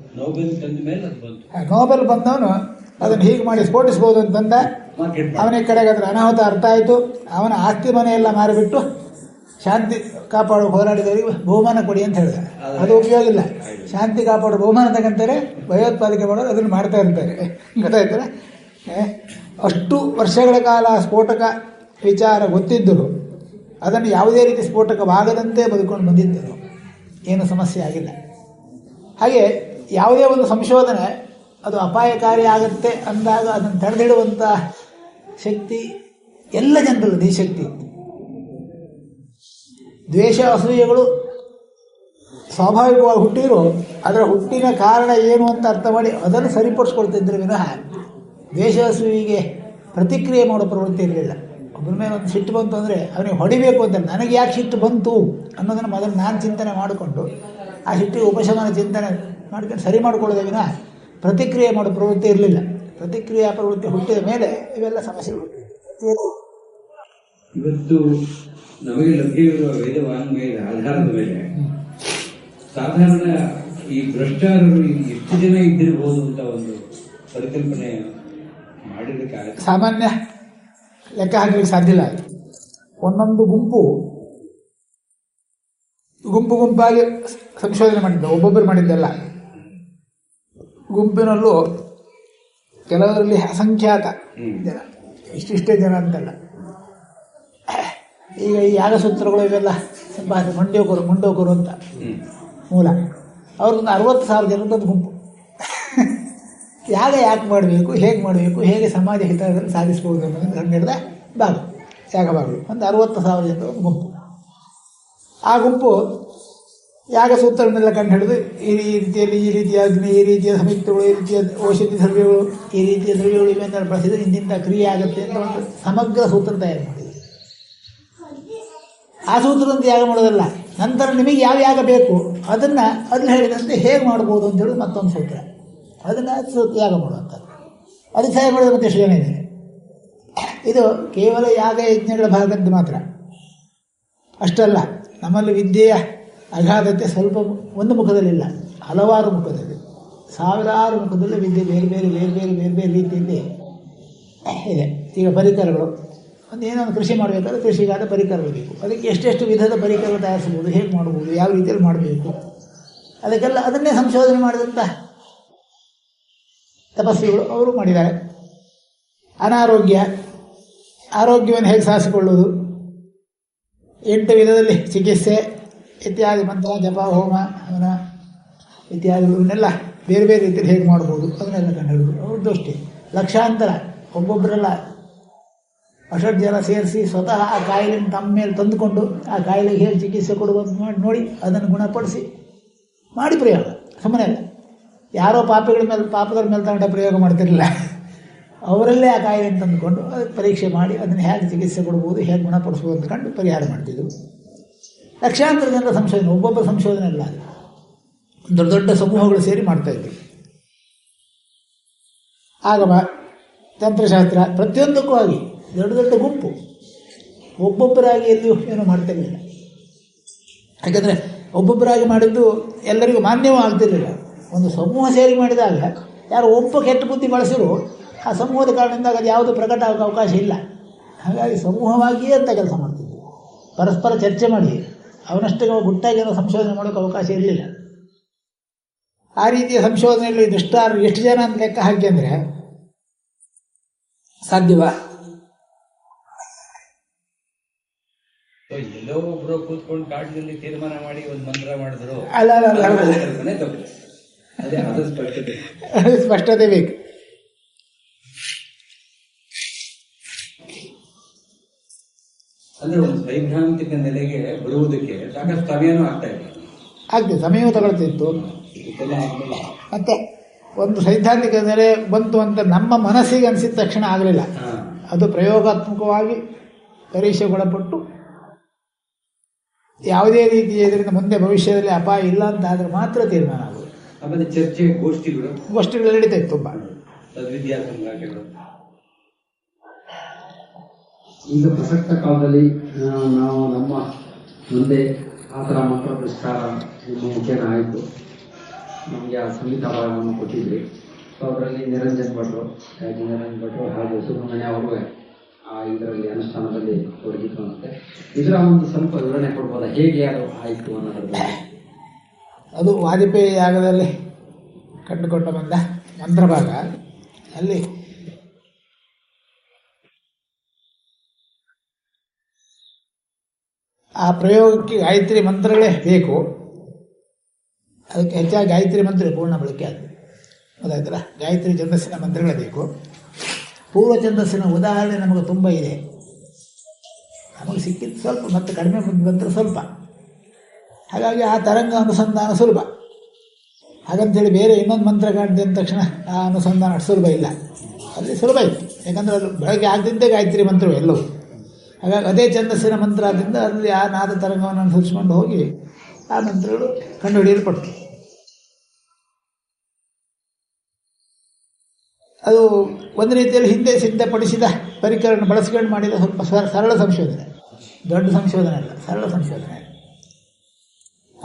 ನೋಬೆಲ್ ಬಂದವನು ಅದನ್ನು ಹೀಗೆ ಮಾಡಿ ಸ್ಫೋಟಿಸ್ಬೋದು ಅಂತಂದ ಅವನಿಗೆ ಅವನ ಕಡೆಗೆ ಅದರ ಅನಾಹುತ ಅರ್ಥ ಆಯಿತು. ಅವನ ಆಸ್ತಿ ಮನೆಯೆಲ್ಲ ಮಾರಿಬಿಟ್ಟು ಶಾಂತಿ ಕಾಪಾಡುವ ಹೋರಾಡಿದವರಿಗೆ ಬಹುಮಾನ ಕೊಡಿ ಅಂತ ಹೇಳಿದ. ಅದು. ಉಪಯೋಗ ಇಲ್ಲ ಶಾಂತಿ ಕಾಪಾಡುವ ಬಹುಮಾನ ತಗೊಂತಾರೆ ಭಯೋತ್ಪಾದನೆ ಮಾಡೋದು ಅದನ್ನು ಮಾಡ್ತಾ ಇರ್ತಾರೆ. ಗೊತ್ತಾಯ್ತಾರೆ ಅಷ್ಟು ವರ್ಷಗಳ ಕಾಲ ಸ್ಫೋಟಕ ವಿಚಾರ ಗೊತ್ತಿದ್ದರು ಅದನ್ನು ಯಾವುದೇ ರೀತಿ ಸ್ಫೋಟಕವಾಗದಂತೆ ಬದುಕೊಂಡು ಬಂದಿದ್ದರು ಏನು ಸಮಸ್ಯೆ ಆಗಿಲ್ಲ. ಹಾಗೆ ಯಾವುದೇ ಒಂದು ಸಂಶೋಧನೆ ಅದು ಅಪಾಯಕಾರಿ ಆಗುತ್ತೆ ಅಂದಾಗ ಅದನ್ನು ತಡೆದಿಡುವಂಥ ಶಕ್ತಿ ಎಲ್ಲ ಜನರಲ್ಲಿ ಈ ಶಕ್ತಿ ದ್ವೇಷ, ಅಸೂಯೆಗಳು ಸ್ವಾಭಾವಿಕವಾಗಿ ಹುಟ್ಟಿದ್ರು ಅದರ ಹುಟ್ಟಿನ ಕಾರಣ ಏನು ಅಂತ ಅರ್ಥ ಮಾಡಿ ಅದನ್ನು ಸರಿಪಡಿಸ್ಕೊಳ್ತಿದ್ರೆ ವಿನಃ ದ್ವೇಷ, ಅಸೂಯಿಗೆ ಪ್ರತಿಕ್ರಿಯೆ ಮಾಡೋ ಪ್ರವೃತ್ತಿ ಇರಲಿಲ್ಲ ಒಬ್ಬರ ಮೇಲೆ ಒಂದು ಸಿಟ್ಟು ಬಂತು ಅಂದರೆ ಅವನಿಗೆ ಹೊಡಿಬೇಕು ಅಂತ ನನಗೆ ಯಾಕೆ ಸಿಟ್ಟು ಬಂತು ಅನ್ನೋದನ್ನು ಮೊದಲು ನಾನು ಚಿಂತನೆ ಮಾಡಿಕೊಂಡು ಆ ಸಿಟ್ಟಿಗೆ ಉಪಶಮನ ಚಿಂತನೆ ಮಾಡ್ಕೊಂಡು ಸರಿ ಮಾಡಿಕೊಳ್ಳೋದೇ ವಿನಃ ಪ್ರತಿಕ್ರಿಯೆ ಮಾಡೋ ಪ್ರವೃತ್ತಿ ಇರಲಿಲ್ಲ ಪ್ರತಿಕ್ರಿಯಾ ಪ್ರವೃತ್ತಿ ಹುಟ್ಟಿದ ಮೇಲೆ ಇವೆಲ್ಲ ಸಮಸ್ಯೆಗಳು. ಇವತ್ತು ನಮಗೆ ಲಭ್ಯವಿರುವ ವೇದ ವಾಂಗ್ಮಯದ ಆಧಾರದ ಮೇಲೆ ಸಾಧಾರಣ ಈ ಭ್ರಷ್ಟಾರರು ಎಷ್ಟು ಜನ ಇದ್ದಿರಬಹುದು ಅಂತ ಒಂದು ಪರಿಕಲ್ಪನೆ ಮಾಡಿರಲಿಕ್ಕೆ ಸಾಮಾನ್ಯ ಲೆಕ್ಕ ಹಾಕ್ಲಿಕ್ಕೆ ಸಾಧ್ಯ ಇಲ್ಲ ಒಂದೊಂದು ಗುಂಪು ಗುಂಪು ಗುಂಪಾಗಿ ಸಂಶೋಧನೆ ಮಾಡಿದ್ದೆ ಒಬ್ಬೊಬ್ಬರು ಮಾಡಿದ್ದೆಲ್ಲ ಗುಂಪಿನಲ್ಲೂ ಕೆಲವರಲ್ಲಿ ಅಸಂಖ್ಯಾತ. ಜನ ಇಷ್ಟಿಷ್ಟೇ ಜನ ಅಂತಲ್ಲ. ಈಗ ಈ ಯಾಗಸೂತ್ರಗಳು ಇವೆಲ್ಲ ಸಂಪಾದನೆ ಮಂಡ್ಯೋಕರು ಮಂಡೋಕರು ಅಂತ ಮೂಲ. ಅವ್ರದ್ದೊಂದು ಅರವತ್ತು ಸಾವಿರ ಜನರದ್ದು ಗುಂಪು. ಯಾಗ ಯಾಕೆ ಮಾಡಬೇಕು, ಹೇಗೆ ಮಾಡಬೇಕು, ಹೇಗೆ ಸಮಾಜ ಹಿತವನ್ನು ಸಾಧಿಸ್ಬೋದು ಅನ್ನೋದನ್ನು ಕಂಡಿಡಿದ ಭಾಗ, ಯಾಗ ಭಾಗಗಳು ಒಂದು ಅರುವತ್ತು ಸಾವಿರ ಜನರ ಒಂದು ಗುಂಪು. ಆ ಗುಂಪು ಯಾಗ ಸೂತ್ರವನ್ನೆಲ್ಲ ಕಂಡು ಹಿಡಿದು ಈ ರೀತಿಯಲ್ಲಿ ಈ ರೀತಿಯ ಅಗ್ನಿ, ಈ ರೀತಿಯ ಸಂಯುಕ್ತಗಳು ಈ ರೀತಿಯ ಔಷಧಿ ದ್ರವ್ಯಗಳು, ಈ ರೀತಿಯ ದ್ರವ್ಯಗಳು ಇವೆಲ್ಲ ಬಳಸಿದರೆ ಇಂದಿಂದ ಕ್ರಿಯೆ ಆಗುತ್ತೆ ಅಂತ ಒಂದು ಸಮಗ್ರ ಸೂತ್ರ ತಯಾರು ಮಾಡಿದೆ ಆ ಸೂತ್ರದಂತೆ ಯಾಗ ಮಾಡೋದಲ್ಲ. ನಂತರ ನಿಮಗೆ ಯಾವ ಯಾಗ ಬೇಕು, ಅದನ್ನು ಅಲ್ಲಿ ಹೇಳಿದಂತೆ ಹೇಗೆ ಮಾಡ್ಬೋದು ಅಂತ ಹೇಳೋದು ಮತ್ತೊಂದು ಸೂತ್ರ. ಅದನ್ನು ತ್ಯಾಗ ಯಾಗ ಮಾಡುವಂಥದ್ದು. ಅದು ಮಾಡೋದು ಮತ್ತೆ ಜನ ಇದ್ದಾರೆ ಇದು ಕೇವಲ ಯಾಗ ಯಜ್ಞಗಳ ಭಾಗದ್ದು ಮಾತ್ರ. ಅಷ್ಟಲ್ಲ, ನಮ್ಮಲ್ಲಿ ವಿದ್ಯೆಯ ಅಗಾಧತೆ ಸ್ವಲ್ಪ ಒಂದು ಮುಖದಲ್ಲಿಲ್ಲ, ಹಲವಾರು ಮುಖದಲ್ಲಿ, ಸಾವಿರಾರು ಮುಖದಲ್ಲಿ ವಿದ್ಯೆ ಬೇರೆ ಬೇರೆ ಬೇರೆ ಬೇರೆ ಬೇರೆ ಬೇರೆ ರೀತಿಯಲ್ಲಿ ಇದೆ. ಈಗ ಪರಿಕರಗಳು, ಒಂದು ಏನೋ ಕೃಷಿ ಮಾಡಬೇಕಾದ್ರೆ ಕೃಷಿಗಾದ ಪರಿಕರಗಳು ಬೇಕು. ಅದಕ್ಕೆ ಎಷ್ಟೆಷ್ಟು ವಿಧದ ಪರಿಕರ ತಯಾರಿಸ್ಬೋದು ಹೇಗೆ ಮಾಡ್ಬೋದು ಯಾವ ರೀತಿಯಲ್ಲಿ ಮಾಡಬೇಕು, ಅದಕ್ಕೆಲ್ಲ ಅದನ್ನೇ ಸಂಶೋಧನೆ ಮಾಡಿದಂಥ ತಪಸ್ವಿಗಳು ಅವರು ಮಾಡಿದ್ದಾರೆ. ಅನಾರೋಗ್ಯ, ಆರೋಗ್ಯವನ್ನು ಹೇಗೆ ಸಾಧಿಸಿಕೊಳ್ಳುವುದು? ಎಂಟು ವಿಧದಲ್ಲಿ ಚಿಕಿತ್ಸೆ, ಇತ್ಯಾದಿ ಮಂತ್ರ, ಜಪ, ಹೋಮ, ಹವನ ಇತ್ಯಾದಿಗಳನ್ನೆಲ್ಲ ಬೇರೆ ಬೇರೆ ರೀತಿಯಲ್ಲಿ ಹೇಗೆ ಮಾಡ್ಬೋದು? ಅದನ್ನೆಲ್ಲ ಕಂಡುಹಿಡಿದು ಅವ್ರದ್ದು ಅಷ್ಟೇ ಲಕ್ಷಾಂತರ, ಒಬ್ಬೊಬ್ಬರೆಲ್ಲ ಅಷ್ಟು ಜನ ಸೇರಿಸಿ ಸ್ವತಃ ಆ ಕಾಯಿಲೆಯನ್ನು ತಮ್ಮ ಮೇಲೆ ತಂದುಕೊಂಡು, ಆ ಕಾಯಿಲೆಗೆ ಹೇಗೆ ಚಿಕಿತ್ಸೆ ಕೊಡುವಂತ ಮಾಡಿ ನೋಡಿ ಅದನ್ನು ಗುಣಪಡಿಸಿ, ಮಾಡಿ ಪ್ರಯೋಗ. ಸುಮ್ಮನೆ ಅಲ್ಲ. ಯಾರೋ ಪಾಪಿಗಳ ಮೇಲೆ ಪಾಪದ ಮೇಲೆ ತಗೊಂಡ ಪ್ರಯೋಗ ಮಾಡ್ತಿರಲಿಲ್ಲ. ಅವರಲ್ಲೇ ಆ ಕಾಯಿಲೆಯನ್ನು ತಂದುಕೊಂಡು ಅದಕ್ಕೆ ಪರೀಕ್ಷೆ ಮಾಡಿ ಅದನ್ನು ಹೇಗೆ ಚಿಕಿತ್ಸೆ ಕೊಡ್ಬೋದು, ಹೇಗೆ ಗುಣಪಡಿಸ್ಬೋದು ಅಂದ್ಕೊಂಡು ಕಂಡು ಪರಿಹಾರ ಮಾಡ್ತಿದ್ರು. ಲಕ್ಷಾಂತರ ಜನರ ಸಂಶೋಧನೆ, ಒಬ್ಬೊಬ್ಬ ಸಂಶೋಧನೆ ಅಲ್ಲ ದೊಡ್ಡ ದೊಡ್ಡ ಸಮೂಹಗಳು ಸೇರಿ ಮಾಡ್ತಾಯಿದ್ರು ಆಗ ತಂತ್ರಶಾಸ್ತ್ರ ಪ್ರತಿಯೊಂದಕ್ಕೂ ಆಗಿ, ದೊಡ್ಡ ದೊಡ್ಡ ಗುಂಪು. ಒಬ್ಬೊಬ್ಬರಾಗಿ ಎಲ್ಲಿಯೂ ಏನು ಮಾಡ್ತಿರಲಿಲ್ಲ ಯಾಕಂದರೆ ಒಬ್ಬೊಬ್ಬರಾಗಿ ಮಾಡಿದ್ದು ಎಲ್ಲರಿಗೂ ಮಾನ್ಯವೂ ಆಗ್ತಿರಲಿಲ್ಲ ಒಂದು ಸಮೂಹ ಸೇರಿ ಮಾಡಿದಾಗ ಯಾರು ಒಬ್ಬ ಕೆಟ್ಟ ಬುದ್ಧಿ ಬಳಸಿರು ಆ ಸಮೂಹದ ಕಾರಣದಿಂದ ಅದು ಯಾವುದು ಪ್ರಕಟ ಆಗೋಕೆ ಅವಕಾಶ ಇಲ್ಲ. ಹಾಗಾಗಿ ಸಮೂಹವಾಗಿಯೇ ಅಂತ ಕೆಲಸ ಮಾಡ್ತಿದ್ವಿ. ಪರಸ್ಪರ ಚರ್ಚೆ ಮಾಡಿ ಅವನಷ್ಟೇ ಅವ ಗುಟ್ಟಾಗಿ ಏನೋ ಸಂಶೋಧನೆ ಮಾಡೋಕೆ ಅವಕಾಶ ಇರಲಿಲ್ಲ. ಆ ರೀತಿಯ ಸಂಶೋಧನೆಯಲ್ಲಿ ದುಷ್ಟಾರು ಎಷ್ಟು ಜನ ಅಂತ ಲೆಕ್ಕ ಹಾಕಿ ಅಂದರೆ ಸಾಧ್ಯವಾ? ಎಲ್ಲೋ ಒಬ್ರು ಕೂತ್ಕೊಂಡು ಕಾಡಿನಲ್ಲಿ ತೀರ್ಮಾನ ಮಾಡಿ ಒಂದು ಮಂತ್ರ ಮಾಡಿದ್ರು. ಅಲ್ಲ ಅದೇ ಅದು ಸ್ಪಷ್ಟತೆ. ಸ್ಪಷ್ಟತೆ ಬೇಕು. ಅಂದ್ರೆ ಒಂದು ಸೈದ್ಧಾಂತಿಕ ನೆಲೆಗೆ ಬರುವುದಕ್ಕೆ ಸಾಕಷ್ಟು ಸಮಯನೂ ಆಗ್ತಾ ಇದೆ. ಆಗ್ತದೆ ಸಮಯವೂ ತಗೊಳ್ತಿತ್ತು ಮತ್ತೆ ಒಂದು ಸೈದ್ಧಾಂತಿಕ ನೆಲೆ ಬಂತು ಅಂತ ನಮ್ಮ ಮನಸ್ಸಿಗೆ ಅನಿಸಿದ ತಕ್ಷಣ ಆಗಲಿಲ್ಲ. ಅದು ಪ್ರಯೋಗಾತ್ಮಕವಾಗಿ ಪರೀಕ್ಷೆಗೊಳಪಟ್ಟು ಯಾವುದೇ ರೀತಿಯ ಇದರಿಂದ ಮುಂದೆ ಭವಿಷ್ಯದಲ್ಲಿ ಅಪಾಯ ಇಲ್ಲ ಅಂತ ಆದರೆ ಮಾತ್ರ ತೀರ್ಮಾನ ಆಮೇಲೆ ಚರ್ಚೆ ಗೋಷ್ಠಿಗಳು. ಗೋಷ್ಠಿಗಳು ನಡೀತಾ ಇತ್ತು ತುಂಬ. ಸದ್ವಿದ್ಯಾ ಸಂಘಟನೆಗಳು ಈಗ ಪ್ರಸಕ್ತ ಕಾಲದಲ್ಲಿ ನಾವು ನಮ್ಮ ಮುಂದೆ ಆ ಥರ ಮಂತ್ರ ಪುರಸ್ಕಾರ ನಿಮ್ಮ ಮುಖೇನ ಆಯಿತು. ನಮಗೆ ಆ ಸಂಗೀತ ಭಾಗವನ್ನು ಕೊಟ್ಟಿದ್ವಿ. ಸೊ ಅದರಲ್ಲಿ ನಿರಂಜನ್ ಭಟ್ರು ಯಾಕೆ ನಿರಂಜನ್ ಭಟ್ರು ಹಾಗೂ ಸುಬ್ರಹ್ಮಣ್ಯ ಅವರು ಆ ಇದರಲ್ಲಿ ಅನುಷ್ಠಾನದಲ್ಲಿ ತೊಡಗಿತು ಅಂತೆ. ಇದರ ಒಂದು ಸ್ವಲ್ಪ ವಿವರಣೆ ಕೊಡ್ಬೋದಾ? ಹೇಗೆ ಅದು ಆಯಿತು ಅನ್ನೋದ್ರ ಬಗ್ಗೆ. ಅದು ವಾಜಪೇಯಿ ಯಾಗದಲ್ಲಿ ಕಂಡುಕೊಂಡು ಬಂದ ಮಂತ್ರಭಾಗ. ಅಲ್ಲಿ ಆ ಪ್ರಯೋಗಕ್ಕೆ ಗಾಯತ್ರಿ ಮಂತ್ರಗಳೇ ಬೇಕು. ಅದಕ್ಕೆ ಹೆಚ್ಚಾಗಿ ಗಾಯತ್ರಿ ಮಂತ್ರ ಪೂರ್ಣ ಬಳಕೆ ಅದು. ಗೊತ್ತಾಯ್ತಲ್ಲ? ಗಾಯತ್ರಿ ಛಂದಸ್ಸಿನ ಮಂತ್ರಗಳೇ ಬೇಕು. ಪೂರ್ವ ಛಂದಸ್ಸಿನ ಉದಾಹರಣೆ ನಮಗೆ ತುಂಬ ಇದೆ. ನಮಗೆ ಸಿಕ್ಕಿದ್ದು ಸ್ವಲ್ಪ, ಮತ್ತು ಕಡಿಮೆ ಬಂದರೆ ಸ್ವಲ್ಪ. ಹಾಗಾಗಿ ಆ ತರಂಗ ಅನುಸಂಧಾನ ಸುಲಭ. ಹಾಗಂತೇಳಿ ಬೇರೆ ಇನ್ನೊಂದು ಮಂತ್ರ ಕಾಣ್ತೀವಿ ಅಂದ ತಕ್ಷಣ ಆ ಅನುಸಂಧಾನ ಸುಲಭ ಇಲ್ಲ. ಅಲ್ಲಿ ಸುಲಭ ಇತ್ತು ಯಾಕಂದರೆ ಅದು ಬೆಳಗ್ಗೆ ಆಗದಿದ್ದೇ ಗಾಯತ್ರಿ ಮಂತ್ರವು ಎಲ್ಲವೂ. ಹಾಗಾಗಿ ಅದೇ ಛಂದಸ್ಸಿನ ಮಂತ್ರ ಆದ್ದರಿಂದ ಅಲ್ಲಿ ಆ ನಾದ ತರಂಗವನ್ನು ಅನುಸರಿಸಿಕೊಂಡು ಹೋಗಿ ಆ ಮಂತ್ರಗಳು ಕಂಡುಹಿಡಿಯಲ್ಪಡ್ತು ಅದು ಒಂದು ರೀತಿಯಲ್ಲಿ ಹಿಂದೆ ಸಿದ್ಧಪಡಿಸಿದ ಪರಿಕರಣ ಬಳಸ್ಕೊಂಡು ಮಾಡಿದ ಸ್ವಲ್ಪ ಸರಳ ಸಂಶೋಧನೆ. ದೊಡ್ಡ ಸಂಶೋಧನೆ ಅಲ್ಲ, ಸರಳ ಸಂಶೋಧನೆ.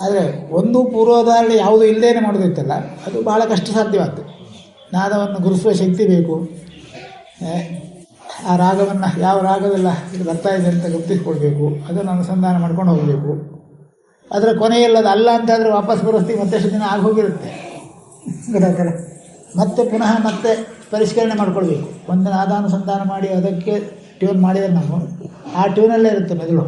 ಆದರೆ ಒಂದು ಪೂರ್ವೋದಾಹರಣೆ ಯಾವುದು ಇಲ್ಲದೇನೆ ಮಾಡೋದಿತ್ತಲ್ಲ, ಅದು ಭಾಳ ಕಷ್ಟ ಸಾಧ್ಯವಾಗ್ತದೆ ನಾದವನ್ನು ಗುರುಸುವ ಶಕ್ತಿ ಬೇಕು. ಆ ರಾಗವನ್ನು ಯಾವ ರಾಗವೆಲ್ಲ ಇದು ಬರ್ತಾ ಇದೆ ಅಂತ ಗುರುತಿಸ್ಕೊಳ್ಬೇಕು. ಅದನ್ನು ಅನುಸಂಧಾನ ಮಾಡ್ಕೊಂಡು ಹೋಗಬೇಕು. ಅದರ ಕೊನೆಯಲ್ಲದ ಅಲ್ಲ ಅಂತಾದರೆ ವಾಪಸ್ ಬರೋಸ್ತಿ ಮತ್ತಷ್ಟು ದಿನ ಆಗೋಗಿರುತ್ತೆ ಗೊತ್ತಾಗ್ತಲ್ಲ ಮತ್ತೆ ಪುನಃ ಮತ್ತೆ ಪರಿಷ್ಕರಣೆ ಮಾಡ್ಕೊಳ್ಬೇಕು. ಒಂದು ನಾದಾನುಸಂಧಾನ ಮಾಡಿ ಅದಕ್ಕೆ ಟ್ಯೂನ್ ಮಾಡಿದರೆ ನಾವು ಆ ಟ್ಯೂನಲ್ಲೇ ಇರುತ್ತೆ ಮೆದುಳು.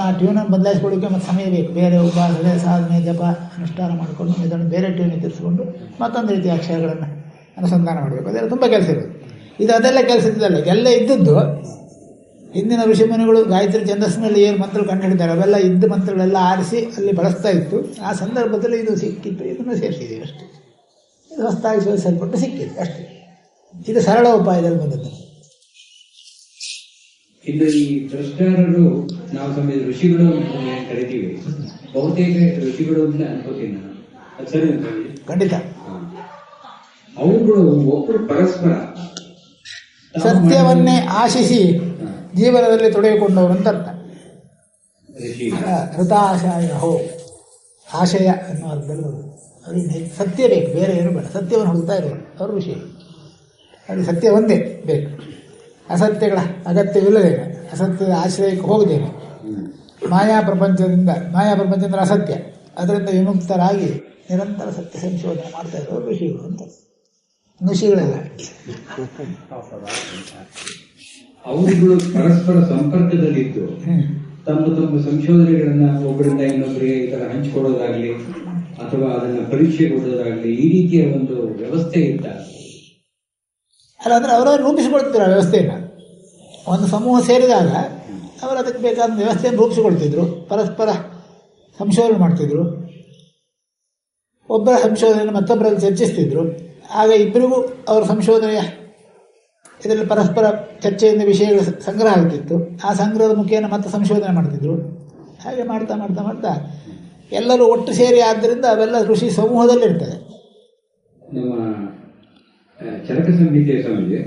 ಆ ಟ್ಯೂನನ್ನು ಬದಲಾಯಿಸ್ಕೊಳ್ಳಿಕ್ಕೆ ಮತ್ತೆ ಸಮಯ ಬೇಕು. ಬೇರೆ ಉಪಾಸನೆ ಸಾಧನೆ, ಜಪ, ಅನುಷ್ಠಾನ ಮಾಡಿಕೊಂಡು ಮೆದುಳು ಬೇರೆ ಟ್ಯೂನಿಗೆ ತಿರ್ಸ್ಕೊಂಡು ಮತ್ತೊಂದು ರೀತಿಯ ಅಕ್ಷರಗಳನ್ನು ಅನುಸಂಧಾನ ಮಾಡಬೇಕು. ಅದೆಲ್ಲ ತುಂಬ ಕೆಲಸ ಇರೋದು ಇದು ಅದೆಲ್ಲ ಕೆಲಸ ಇದ್ದಲ್ಲ ಎಲ್ಲ ಇದ್ದದ್ದು ಹಿಂದಿನ ಋಷಿಮುನಿಗಳು ಗಾಯತ್ರಿ ಛಂದಸ್ಸಿನಲ್ಲಿ ಏನು ಮಂತ್ರ ಕಂಡುಹಿಡಿದ್ದಾರೆ ಅವೆಲ್ಲ ಇದ್ದ ಮಂತ್ರಗಳೆಲ್ಲ ಆರಿಸಿ ಅಲ್ಲಿ ಬಳಸ್ತಾ ಇತ್ತು. ಆ ಸಂದರ್ಭದಲ್ಲಿ ಇದು ಸಿಕ್ಕಿತ್ತು. ಇದನ್ನು ಸೇರಿಸಿದ್ದೀವಿ ಅಷ್ಟೇ. ಇದು ಹೊಸದಾಗಿ ಶೋಧಿಸಲ್ಪಟ್ಟು ಸಿಕ್ಕಿದೆ ಅಷ್ಟೇ. ಇದು ಸರಳ ಉಪಾಯದಲ್ಲಿ ಬಂದದ್ದು. ಇನ್ನು ಈ ಭ್ರಷ್ಟಾರರು ನಾವು ಸಮಯ ಋಷಿಗಳು ಕರಿತೀವಿ. ಬಹುತೇಕ ಋಷಿಗಳು ಅಂತ ಅನ್ಕೋತೀನಿ ನಾನು. ಸರಿ ಅಂತ ಖಂಡಿತ. ಅವುಗಳು ಒಬ್ಬರು ಪರಸ್ಪರ ಸತ್ಯವನ್ನೇ ಆಶಿಸಿ. ಜೀವನದಲ್ಲಿ ತೊಡಗಿಕೊಂಡವರು ಅಂತ ಅರ್ಥ. ಹೃತಾಶಯ ಹೋ ಆಶಯ ಅನ್ನೋ ಅರ್ಥದಲ್ಲಿ ಅವರಿಗೆ ಸತ್ಯ ಬೇಕು ಬೇರೆ ಏನು ಬೇಡ. ಸತ್ಯವನ್ನು ಹುಡುಕ್ತಾ ಇರೋರು. ಅವರು ವಿಷಯ ಅದು ಸತ್ಯ ಒಂದೇ ಬೇಕು. ಅಸತ್ಯಗಳ ಅಗತ್ಯವಿಲ್ಲದೇನೆ ಅಸತ್ಯದ ಆಶ್ರಯಕ್ಕೆ ಹೋಗದೇನೆ. ಮಾಯಾ ಪ್ರಪಂಚದಿಂದ ಮಾಯಾ ಪ್ರಪಂಚ ಅಂದರೆ ಅಸತ್ಯ ಅದರಿಂದ ವಿಮುಕ್ತರಾಗಿ ನಿರಂತರ ಸತ್ಯ ಸಂಶೋಧನೆ ಮಾಡ್ತಾ ಇರೋರು ಋಷಿಗಳು ಅಂತ ಋಷಿಗಳೆಲ್ಲ ಅವರುಗಳು ಪರಸ್ಪರ ಸಂಪರ್ಕದಲ್ಲಿದ್ದು. ತಮ್ಮ ತಮ್ಮ ಸಂಶೋಧನೆಗಳನ್ನ ಒಬ್ಬರಿಂದ ಇನ್ನೊಬ್ಬರಿಗೆ ಈ ತರ ಹಂಚಿಕೊಡೋದಾಗ್ಲಿ ಅಥವಾ ಅದನ್ನ ಪರೀಕ್ಷೆ ಕೊಡೋದಾಗ್ಲಿ ಈ ರೀತಿಯ ಒಂದು ವ್ಯವಸ್ಥೆ ಇದ್ದ ಅಲ್ಲ ಅಂದರೆ ಅವರವರು ರೂಪಿಸಿಕೊಳ್ತಿದ್ರು ಆ ವ್ಯವಸ್ಥೆಯನ್ನು. ಒಂದು ಸಮೂಹ ಸೇರಿದಾಗ ಅವರು ಅದಕ್ಕೆ ಬೇಕಾದ ವ್ಯವಸ್ಥೆಯನ್ನು ರೂಪಿಸಿಕೊಳ್ತಿದ್ರು. ಪರಸ್ಪರ ಸಂಶೋಧನೆ ಮಾಡ್ತಿದ್ರು. ಒಬ್ಬರ ಸಂಶೋಧನೆಯನ್ನು ಮತ್ತೊಬ್ಬರಲ್ಲಿ ಚರ್ಚಿಸ್ತಿದ್ರು. ಆಗ ಇಬ್ಬರಿಗೂ ಅವರ ಸಂಶೋಧನೆಯ ಇದರಲ್ಲಿ ಪರಸ್ಪರ ಚರ್ಚೆಯಿಂದ ವಿಷಯಗಳು ಸಂಗ್ರಹ ಆಗ್ತಿತ್ತು. ಆ ಸಂಗ್ರಹದ ಮುಖೇನ ಮತ್ತೆ ಸಂಶೋಧನೆ ಮಾಡ್ತಿದ್ರು. ಹಾಗೆ ಮಾಡ್ತಾ ಮಾಡ್ತಾ ಮಾಡ್ತಾ ಎಲ್ಲರೂ ಒಟ್ಟು ಸೇರಿ ಆದ್ದರಿಂದ ಅವೆಲ್ಲ ಋಷಿ ಸಮೂಹದಲ್ಲಿರ್ತದೆ. ಚರಕ ಸಂಹಿತೆ ಸ್ವಾಮೀಜಿ.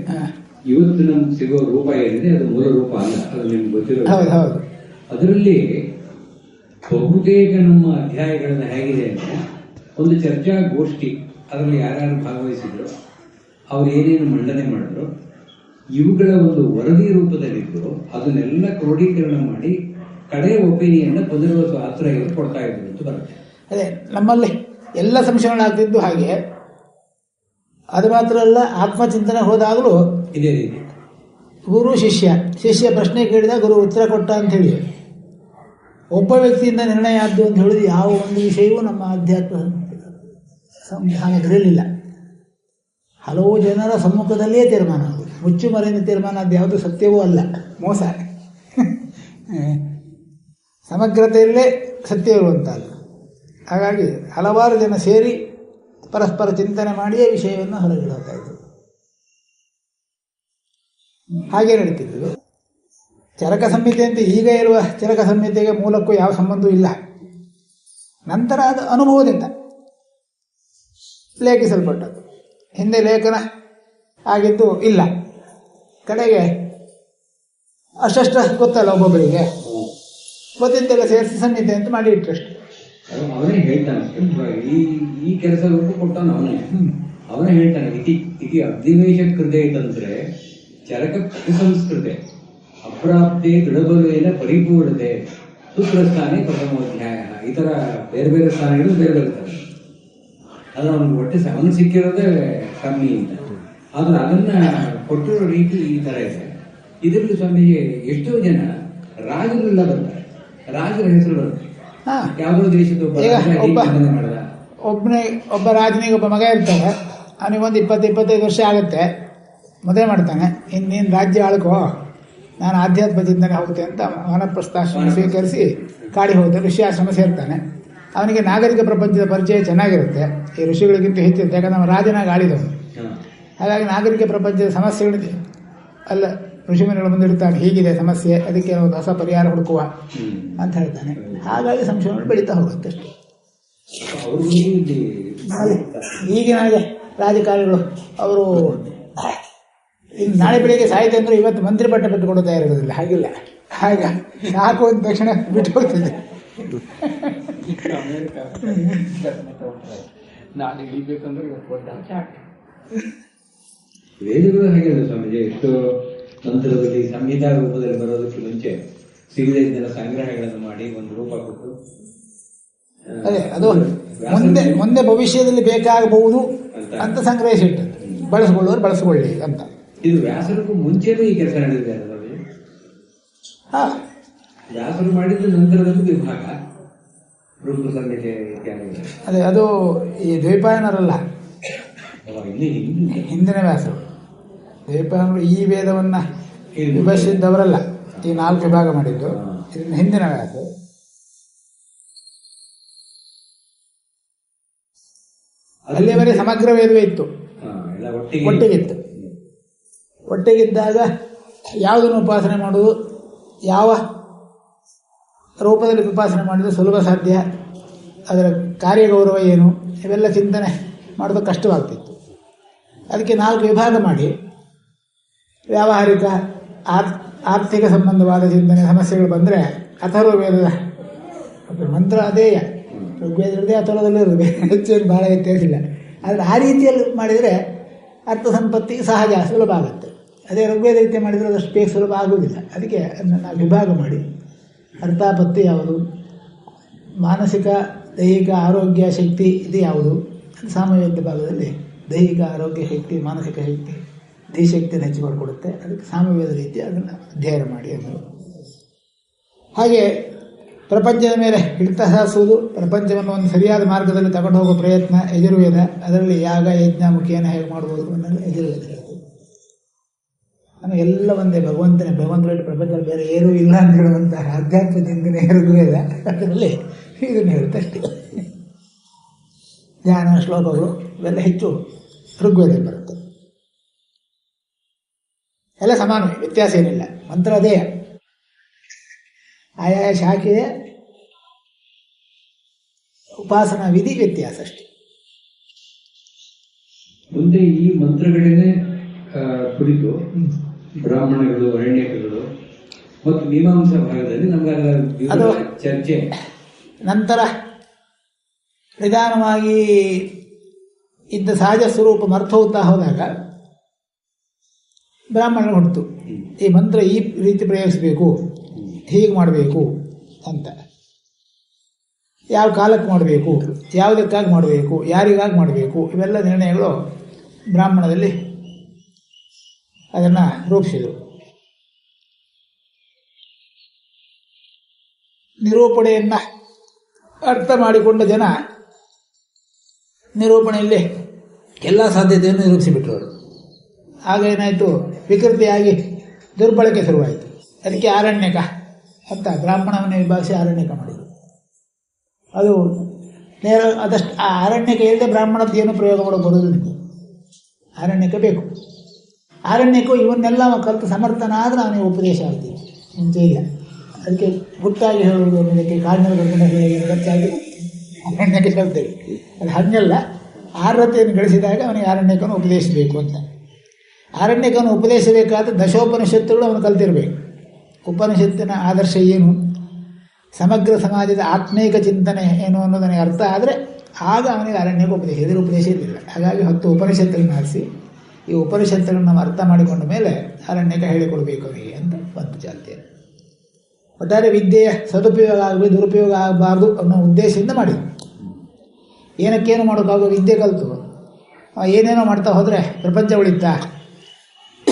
ಇವತ್ತು ನಮ್ಗೆ ಸಿಗೋ ರೂಪ ಏನಿದೆ ಅದು ಮೂಲ ರೂಪ ಅಲ್ಲ ಅದು ನಿಮ್ಗೆ ಗೊತ್ತಿರೋ ಅದರಲ್ಲಿ ಬಹುತೇಕ ನಮ್ಮ ಅಧ್ಯಾಯಗಳನ್ನ ಹೇಗಿದೆ ಅಂದ್ರೆ ಒಂದು ಚರ್ಚಾ ಗೋಷ್ಠಿ ಅದರಲ್ಲಿ ಯಾರ್ಯಾರು ಭಾಗವಹಿಸಿದ್ರು ಅವ್ರು ಏನೇನು ಮಂಡನೆ ಮಾಡಿದ್ರು ಇವುಗಳ ಒಂದು ವರದಿ ರೂಪದಲ್ಲಿದ್ದು ಅದನ್ನೆಲ್ಲ ಕ್ರೋಢೀಕರಣ ಮಾಡಿ ಕಡೆ ಒಪಿನಿಯನ್ನ ಪುನರ್ವಸು ಹತ್ರ ಕೊಡ್ತಾ ಇದ್ರು ಅಂತ ಬರುತ್ತೆ. ಅದೇ ನಮ್ಮಲ್ಲಿ ಎಲ್ಲ ಸಂಶಯಗಳಾಗ್ತಿದ್ದು ಹಾಗೆ ಅದು ಮಾತ್ರ ಅಲ್ಲ ಆತ್ಮಚಿಂತನೆ ಹೋದಾಗಲೂ ಇದೇ ರೀತಿ. ಗುರು ಶಿಷ್ಯ ಶಿಷ್ಯ ಪ್ರಶ್ನೆ ಕೇಳಿದ ಗುರು ಉತ್ತರ ಕೊಟ್ಟ ಅಂತ ಹೇಳಿ. ಒಬ್ಬ ವ್ಯಕ್ತಿಯಿಂದ ನಿರ್ಣಯ ಆದ್ದು ಅಂತ ಹೇಳಿದ್ರೆ ಯಾವ ಒಂದು ವಿಷಯವೂ ನಮ್ಮ ಆಧ್ಯಾತ್ಮ ಸಂವಿಧಾನದಲ್ಲಿಲ್ಲ. ಹಲವು ಜನರ ಸಮ್ಮುಖದಲ್ಲಿಯೇ ತೀರ್ಮಾನ ಆಗುತ್ತೆ ಮುಚ್ಚು ಮರೆಯಿಂದ ತೀರ್ಮಾನ ಅದು ಯಾವುದು ಸತ್ಯವೂ ಅಲ್ಲ. ಮೋಸ. ಸಮಗ್ರತೆಯಲ್ಲೇ ಸತ್ಯ ಇರುವಂಥದ್ದು ಹಾಗಾಗಿ ಹಲವಾರು ಜನ ಸೇರಿ ಪರಸ್ಪರ ಚಿಂತನೆ ಮಾಡಿಯೇ ವಿಷಯವನ್ನು ಹೊರಗಿಡೋತಾ ಇದ್ರು. ಹಾಗೆ ಚರಕ ಸಂಹಿತೆ ಅಂತ ಈಗ ಇರುವ ಚರಕ ಸಂಹಿತೆಗೆ ಮೂಲಕ್ಕೂ ಯಾವ ಸಂಬಂಧವೂ ಇಲ್ಲ. ನಂತರ ಅದು ಅನುಭವದಿಂದ ಲೇಖಿಸಲ್ಪಟ್ಟದ್ದು. ಹಿಂದೆ ಲೇಖನ ಆಗಿದ್ದು ಇಲ್ಲ. ಕಡೆಗೆ ಅಷ್ಟಷ್ಟು ಗೊತ್ತಲ್ಲ ಒಬ್ಬೊಬ್ಬರಿಗೆ. ಗೊತ್ತಿದ್ದೆಲ್ಲ ಸೇರಿಸಿ ಸಂಹಿತೆ ಅಂತ ಮಾಡಿ ಇಟ್ಟರಷ್ಟು. ಅವನೇ ಹೇಳ್ತಾನೆ ಈ ಈ ಕೆಲಸ ರೂಪ ಕೊಟ್ಟಾನ ಅವನೇ. ಅವನೇ ಹೇಳ್ತಾನೆ, ಇತಿ ಇತಿ ಅಧಿವೇಶ ಕೃತೆ ಇತ್ತಂದ್ರೆ ಚರಕ ಸಂಸ್ಕೃತೆ ಅಪ್ರಾಪ್ತೆ, ದೃಢಬಲುವಿನ ಪರಿಪೂರ್ಣತೆ ಸೂತ್ರಸ್ಥಾನೆ ಪ್ರಥಮೋಧ್ಯಾಯ ಈ ಥರ ಬೇರೆ ಬೇರೆ ಸ್ಥಾನಗಳು ಬೇರೆ ಬೇರೆ ಅದು ಅವನಿಗೆ ಒಟ್ಟೆ ಅವನು ಸಿಕ್ಕಿರೋದೇ ಕಮ್ಮಿ ಅಂತ. ಆದ್ರೆ ಅದನ್ನ ಕೊಟ್ಟಿರೋ ರೀತಿ ಈ ತರ ಇದೆ. ಇದರಲ್ಲಿ ಸ್ವಾಮೀಜಿ ಎಷ್ಟೋ ಜನ ರಾಜರೆಲ್ಲ ಬರ್ತಾರೆ ರಾಜರ ಹೆಸರು ಬರುತ್ತೆ ಹಾ ಯಾವುದೋ ದೇಶದ ಒಬ್ಬ ಒಬ್ಬನೇ ಒಬ್ಬ ರಾಜನಿಗೆ ಒಬ್ಬ ಮಗ ಇರ್ತಾನೆ. ಅವನಿಗೊಂದು ಇಪ್ಪತ್ತು ಇಪ್ಪತ್ತೈದು ವರ್ಷ ಆಗುತ್ತೆ. ಮದುವೆ ಮಾಡ್ತಾನೆ. ಇನ್ನು ನೀನು ರಾಜ್ಯ ಆಳ್ಕೋ. ನಾನು ಆಧ್ಯಾತ್ಮ ಚಿಂತನೆ ಹೋಗುತ್ತೆ ಅಂತ ವನಪ್ರಸ್ಥಾಶ್ರಮ ಸ್ವೀಕರಿಸಿ ಕಾಡಿಗೆ ಹೋದ ಆಶ್ರಮ ಸೇರ್ತಾನೆ. ಅವನಿಗೆ ನಾಗರಿಕ ಪ್ರಪಂಚದ ಪರಿಚಯ ಚೆನ್ನಾಗಿರುತ್ತೆ. ಈ ಋಷಿಗಳಿಗಿಂತ ಹೆಚ್ಚಿರುತ್ತೆ. ಯಾಕಂದ್ರೆ ನಮ್ಮ ರಾಜನಾಗಿ ಆಳಿದವನು. ಹಾಗಾಗಿ ನಾಗರಿಕ ಪ್ರಪಂಚದ ಸಮಸ್ಯೆಗಳಿದೆ ಅಲ್ಲ ಋಷಿಮುನಿಗಳು ಮುಂದಿಡ್ತಾನೆ ಹೀಗಿದೆ ಸಮಸ್ಯೆ ಅದಕ್ಕೆ ಒಂದು ಹೊಸ ಪರಿಹಾರ ಹುಡುಕುವ ಅಂತ ಹೇಳ್ತಾನೆ. ಹಾಗಾಗಿ ಸಂಶೋಧನೆ ಬೆಳೀತಾ ಹೋಗುತ್ತೆ ಅಷ್ಟೇ. ಈಗಿನ ಹಾಗೆ ರಾಜಕಾರಣಿಗಳು ಅವರು ಇನ್ನು ನಾಳೆ ಬೆಳಿಗ್ಗೆ ಸಾಹಿತ್ಯ ಅಂದ್ರೆ ಇವತ್ತು ಮಂತ್ರಿ ಪಟ್ಟ ಬಿಟ್ಟುಕೊಡೋ ತಯಾರಿರೋದಿಲ್ಲ ಹಾಗಿಲ್ಲ. ಹಾಗ ಸಾಕು ಅಂದ ತಕ್ಷಣ ಬಿಟ್ಟು ಹೋಗ್ತದೆ ಹೇಳಿದ್ರು ಇಳಿಬೇಕಂದ್ರೆ ಹಾಗೆ ಸ್ವಾಮೀಜಿ? ಎಷ್ಟು ತಂತ್ರದಲ್ಲಿ ಸಂಹಿತಾ ರೂಪದಲ್ಲಿ ಬರೋದಕ್ಕೆ ಮುಂಚೆ ಸಿಗದೇ ಸಂಗ್ರಹಗಳನ್ನು ಮಾಡಿ ಒಂದು ರೂಪ ಕೊಟ್ಟು ಅದೇ ಅದು ಮುಂದೆ ಮುಂದೆ ಭವಿಷ್ಯದಲ್ಲಿ ಬೇಕಾಗಬಹುದು ಅಂತ. ಸಂಗ್ರಹಿಸಿಟ್ಟದ್ದು. ಬಳಸ್ಕೊಳ್ಳೋರು ಬಳಸಿಕೊಳ್ಳಿ ಅಂತ. ಇದು ವ್ಯಾಸರಿಗೂ ಮುಂಚೆನೂ ಈ ಕೆಲಸ ನಡೆದಿದೆ? ಹಾ. ವ್ಯಾಸರು ಮಾಡಿದ ನಂತರದಲ್ಲಿ ವಿಭಾಗ ಅದೇ ಅದು ಈ ದ್ವೀಪಾಯನರಲ್ಲ. ಹಿಂದಿನ ವ್ಯಾಸರು. ದ್ವೈಪಾಯನರು ಈ ವೇದವನ್ನ ವಿಭಜಿಸಿದ್ದವರಲ್ಲ ಈ ನಾಲ್ಕು ವಿಭಾಗ ಮಾಡಿದ್ದು. ಇದನ್ನ ಹಿಂದಿನ ವ್ಯಾಸ ಅಲ್ಲಿವರೆ ಸಮಗ್ರ ವೇದವೇ ಇತ್ತು. ಒಟ್ಟಿಗಿತ್ತು. ಒಟ್ಟಿಗಿದ್ದಾಗ ಯಾವುದನ್ನು ಉಪಾಸನೆ ಮಾಡುವುದು? ಯಾವ ರೂಪದಲ್ಲಿ ಉಪಾಸನೆ ಮಾಡಿದ್ರೆ ಸುಲಭ ಸಾಧ್ಯ? ಅದರ ಕಾರ್ಯಗೌರವ ಏನು? ಇವೆಲ್ಲ ಚಿಂತನೆ ಮಾಡೋದು ಕಷ್ಟವಾಗ್ತಿತ್ತು. ಅದಕ್ಕೆ ನಾಲ್ಕು ವಿಭಾಗ ಮಾಡಿ. ವ್ಯಾವಹಾರಿಕ ಆರ್, ಆರ್ಥಿಕ ಸಂಬಂಧವಾದ ಚಿಂತನೆ ಸಮಸ್ಯೆಗಳು ಬಂದರೆ ಅಥರ್ವ ವೇದದ ಅದು ಮಂತ್ರ ಅದೇ ಋಗ್ವೇದರದೇ ಅಥರ್ವದಲ್ಲೇ ಇರೋದು ಹೆಚ್ಚೇನು ಭಾಳ ವ್ಯತ್ಯಾಸ ಇಲ್ಲ. ಆದರೆ ಆ ರೀತಿಯಲ್ಲಿ ಮಾಡಿದರೆ ಅರ್ಥ ಸಂಪತ್ತಿ ಸಹಜ, ಸುಲಭ ಆಗುತ್ತೆ. ಅದೇ ಋಗ್ವೇದ ರೀತಿ ಮಾಡಿದರೆ ಅದಷ್ಟು ಬೇಗ ಸುಲಭ ಆಗುವುದಿಲ್ಲ. ಅದಕ್ಕೆ ಅದನ್ನು ವಿಭಾಗ ಮಾಡಿ. ಅರ್ಥಾಪತ್ತಿ ಯಾವುದು? ಮಾನಸಿಕ, ದೈಹಿಕ ಆರೋಗ್ಯ ಶಕ್ತಿ ಇದು ಯಾವುದು? ಸಾಮಾನ್ಯ ಭಾಗದಲ್ಲಿ ದೈಹಿಕ ಆರೋಗ್ಯ ಶಕ್ತಿ, ಮಾನಸಿಕ ಶಕ್ತಿ. ಧೀಶಕ್ತಿಯನ್ನು ಹೆಚ್ಚು ಮಾಡಿಕೊಡುತ್ತೆ ಅದಕ್ಕೆ ಸಾಮವೇದ ರೀತಿ ಅದನ್ನು ಅಧ್ಯಯನ ಮಾಡಿ ಅಂದರು ಹಾಗೆ ಪ್ರಪಂಚದ ಮೇಲೆ ಹಿಡಿತ ಸಾಧಿಸುವುದು ಪ್ರಪಂಚವನ್ನು ಒಂದು ಸರಿಯಾದ ಮಾರ್ಗದಲ್ಲಿ ತಗೊಂಡು ಹೋಗೋ ಪ್ರಯತ್ನ ಎದುರುವೇದ ಅದರಲ್ಲಿ ಯಾಗ, ಯಜ್ಞ, ಮುಖೇನ ಹೇಗೆ ಮಾಡ್ಬೋದು ಅನ್ನೋದು ಎದುರುವೇದ ನಮಗೆ ಎಲ್ಲ ಒಂದೇ ಭಗವಂತನೇ. ಭಗವಂತ ಬಿಟ್ಟು ಪ್ರಪಂಚದಲ್ಲಿ ಬೇರೆ ಏನೂ ಇಲ್ಲ ಅಂತ ಹೇಳುವಂತಹ ಚಿಂತನೆ ಋಗ್ವೇದ ಅದರಲ್ಲಿ ಇದನ್ನು ಹೇಳುತ್ತೆ ಅಷ್ಟೇ. ಧ್ಯಾನ, ಶ್ಲೋಕಗಳು ಇವೆಲ್ಲ ಹೆಚ್ಚು ಋಗ್ವೇದ ಬರುತ್ತೆ. ಎಲ್ಲ ಸಮಾನವೇ ವ್ಯತ್ಯಾಸ ಏನಿಲ್ಲ. ಮಂತ್ರ ಅದೇ. ಆಯಾ ಶಾಖೆಯ ಉಪಾಸನಾ ವಿಧಿ ವ್ಯತ್ಯಾಸ ಅಷ್ಟೇ. ಮುಂದೆ ಈ ಮಂತ್ರಗಳನ್ನೇ ಆ, ಕುರಿತು ಬ್ರಾಹ್ಮಣಗಳು ಅರಣ್ಯಕಗಳು ಮತ್ತು ಮೀಮಾಂಸಾ ಭಾಗದಲ್ಲಿ ನಮ್ಗೆ ಅದು- ಚರ್ಚೆ. ನಂತರ ನಿಧಾನವಾಗಿ ಇದ್ದ ಸಹಜ ಸ್ವರೂಪ ಮರ್ಥ ಹೋದಾಗ ಬ್ರಾಹ್ಮಣರು ಹೊಡ್ತು ಈ ಮಂತ್ರ ಈ ರೀತಿ ಪ್ರಯೋಗಿಸಬೇಕು. ಹೀಗೆ ಮಾಡಬೇಕು ಅಂತ. ಯಾವ ಕಾಲಕ್ಕೆ ಮಾಡಬೇಕು ಯಾವುದಕ್ಕಾಗಿ ಮಾಡಬೇಕು ಯಾರಿಗಾಗಿ ಮಾಡಬೇಕು ಇವೆಲ್ಲ ನಿರ್ಣಯಗಳು ಬ್ರಾಹ್ಮಣದಲ್ಲಿ ಅದನ್ನು ರೂಪಿಸಿದರು ನಿರೂಪಣೆಯನ್ನು ಅರ್ಥ ಮಾಡಿಕೊಂಡ ಜನ ನಿರೂಪಣೆಯಲ್ಲಿ ಎಲ್ಲ ಸಾಧ್ಯತೆಯನ್ನು ನಿರೂಪಿಸಿಬಿಟ್ಟರು ಅವರು. ಆಗ ಏನಾಯಿತು? ವಿಕೃತಿಯಾಗಿ ದುರ್ಬಳಕೆ ಶುರುವಾಯಿತು. ಅದಕ್ಕೆ ಆರಣ್ಯಕ ಅಂತ ಬ್ರಾಹ್ಮಣವನ್ನು ವಿಭಾಗಿಸಿ ಆರಣ್ಯಕ ಮಾಡಿದರು. ಅದು ನೇರ ಅದಷ್ಟು ಆ ಆರಣ್ಯಕ ಇಲ್ಲದೆ ಬ್ರಾಹ್ಮಣದ ಏನು ಪ್ರಯೋಗ ಮಾಡಬಹುದು ನಿಮಗೆ. ಆರಣ್ಯಕ ಬೇಕು. ಆರಣ್ಯಕ್ಕೂ ಇವನ್ನೆಲ್ಲ ಕಲಿತು ಸಮರ್ಥನಾದ್ರೆ ಅವನಿಗೆ ಉಪದೇಶ ಆಗ್ತೀವಿ. ಮುಂಚೆ ಇಲ್ಲ. ಅದಕ್ಕೆ ಗುಟ್ಟಾಗಿ ಹೇಳುವುದು ಅದಕ್ಕೆ ಬರ್ಕೊಂಡು ಹೇಳಿ ಅರಣ್ಯಕ್ಕೆ ಹೇಳ್ತೇವೆ. ಅದು ಹಾಗೆಲ್ಲ. ಆರ್ಹತೆಯನ್ನು ಗಳಿಸಿದಾಗ ಅವನಿಗೆ ಆರಣ್ಯಕವನ್ನು ಉಪದೇಶಿಸಬೇಕು ಅಂತ. ಆರಣ್ಯಕವನ್ನು ಉಪದೇಶಬೇಕಾದ ದಶೋಪನಿಷತ್ತುಗಳು ಅವನು ಕಲ್ತಿರಬೇಕು. ಉಪನಿಷತ್ತಿನ ಆದರ್ಶ ಏನು? ಸಮಗ್ರ ಸಮಾಜದ ಆತ್ಮೀಕ ಚಿಂತನೆ ಏನು ಅನ್ನೋದನಿಗೆ ಅರ್ಥ ಆದರೆ ಆಗ ಅವನಿಗೆ ಅರಣ್ಯಕ್ಕೆ ಉಪದೇಶ ಎದುರು ಉಪದೇಶ ಇರಲಿಲ್ಲ. ಹಾಗಾಗಿ ಹತ್ತು ಉಪನಿಷತ್ತುಗಳನ್ನು ಆರಿಸಿ, ಈ ಉಪನಿಷತ್ತುಗಳನ್ನು ನಾವು ಅರ್ಥ ಮಾಡಿಕೊಂಡ ಮೇಲೆ ಅರಣ್ಯಕ ಹೇಳಿಕೊಡಬೇಕು ಅವನಿಗೆ ಅಂತ ಒಂದು ಚಾಲ್ತಿ ಒಟ್ಟಾರೆ ವಿದ್ಯೆಯ ಸದುಪಯೋಗ ಆಗಲಿ, ದುರುಪಯೋಗ ಆಗಬಾರ್ದು ಅನ್ನೋ ಉದ್ದೇಶದಿಂದ ಮಾಡಿದ್ರು. ಏನಕ್ಕೇನು ಮಾಡೋಕ್ಕಾಗೋ ವಿದ್ಯೆ ಕಲಿತು. ಏನೇನೋ ಮಾಡ್ತಾ ಹೋದರೆ ಪ್ರಪಂಚ ಉಳಿತಾ?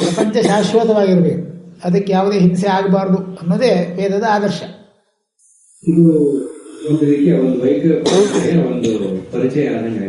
ಪ್ರಪಂಚ ಶಾಶ್ವತವಾಗಿರಬೇಕು. ಅದಕ್ಕೆ ಯಾವುದೇ ಹಿಂಸೆ ಆಗಬಾರ್ದು ಅನ್ನೋದೇ ವೇದದ ಆದರ್ಶ. ಇದು ಒಂದು ಒಂದು ಪರಿಚಯ ಆದಂಗೆ